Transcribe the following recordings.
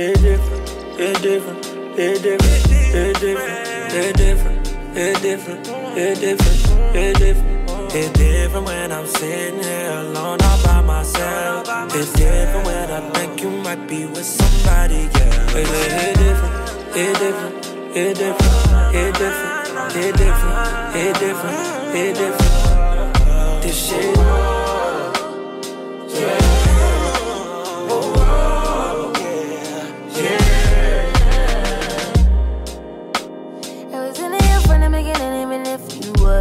it different, it different, it different, it different, it different, it different, it different, it different. It's different when I'm sitting here alone all by myself. It's different when I think you might be with somebody. It's, it's different, it's different, it's different, it's different, it's different, it's different, it's different. This shit.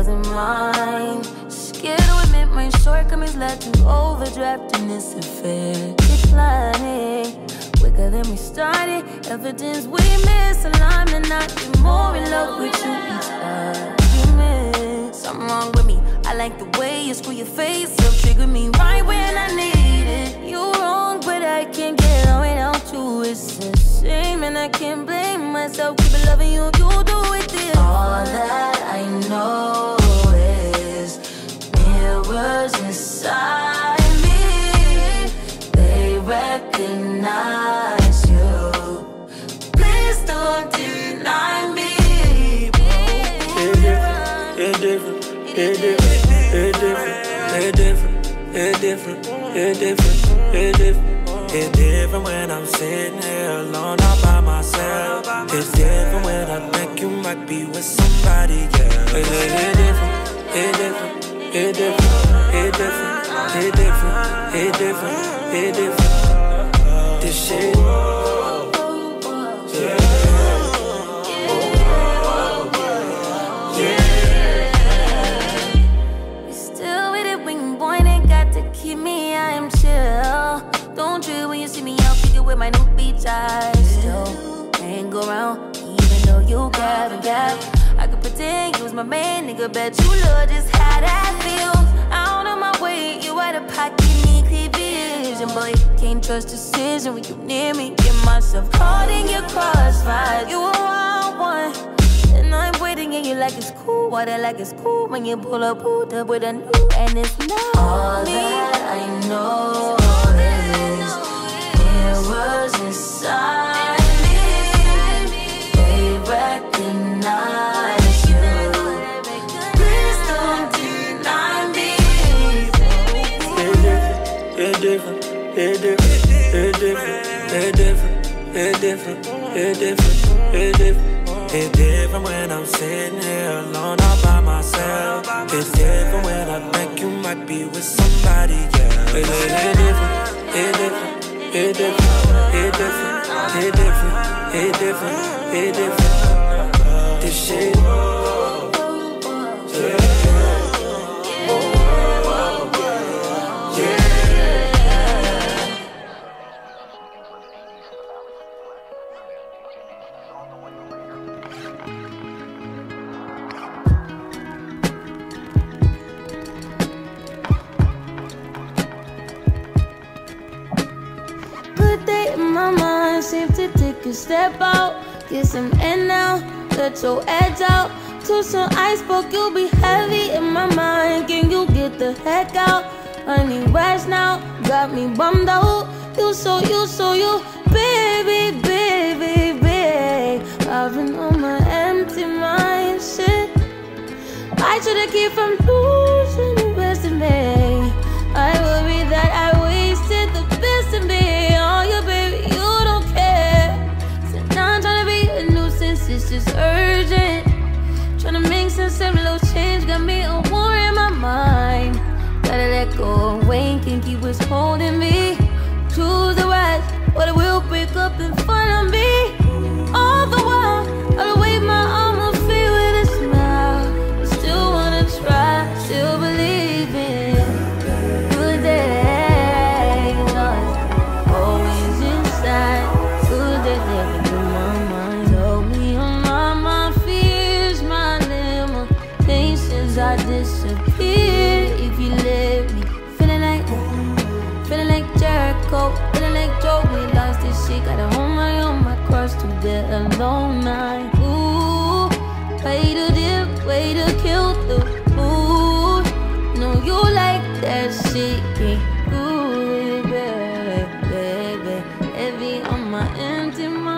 Mine. Scared to admit my shortcomings led to overdraft in this affair. Declining quicker than we started. Evidence we misaligned, and I get more in love with you each argument. Something wrong with me. I like the way you screw your face up, trigger me right when I need it. You wrong, but I can't get on without you. It's a shame, and I can't blame myself. Keep loving you, you do it. It's different, it's different, it's different, it's different. It's different when I'm sitting here alone all by myself. It's different when I think you might be with somebody, yeah. It's, it's different, it's different. It different, it different, it different, it different, it different. Don't you when you see me out, figure with my new beach eyes. Still hang around, even though you gab and gab. I could pretend you was my man, nigga. Bet you love just how that feels. Out of my way, you out of pocket, need clear vision. Boy, can't trust decision when you near me. Get myself caught in your crossfire. You a wild one. And I'm waiting and you like it's cool. Water like it's cool when you pull up, pulled up with a new and it's not All me. that I know is it was inside me. They recognize. different, it different, it different, it different, it different, it different, it different. It's different when I'm sitting here alone all by myself. It's different when I think you might be with somebody. It's, it's different, it different, it different, it different, it different, it different, it different. This shit. You step out, get some air now, let your edge out. To some iceberg, you'll be heavy in my mind. Can you get the heck out? I need rest now, got me bummed out. You so, you so, you, baby, baby, baby. I've been on my empty mind, shit. I should've keep from losing change, got me way to kill the mood. No, you like that shit, ain't good, baby, baby. Heavy on my empty mind.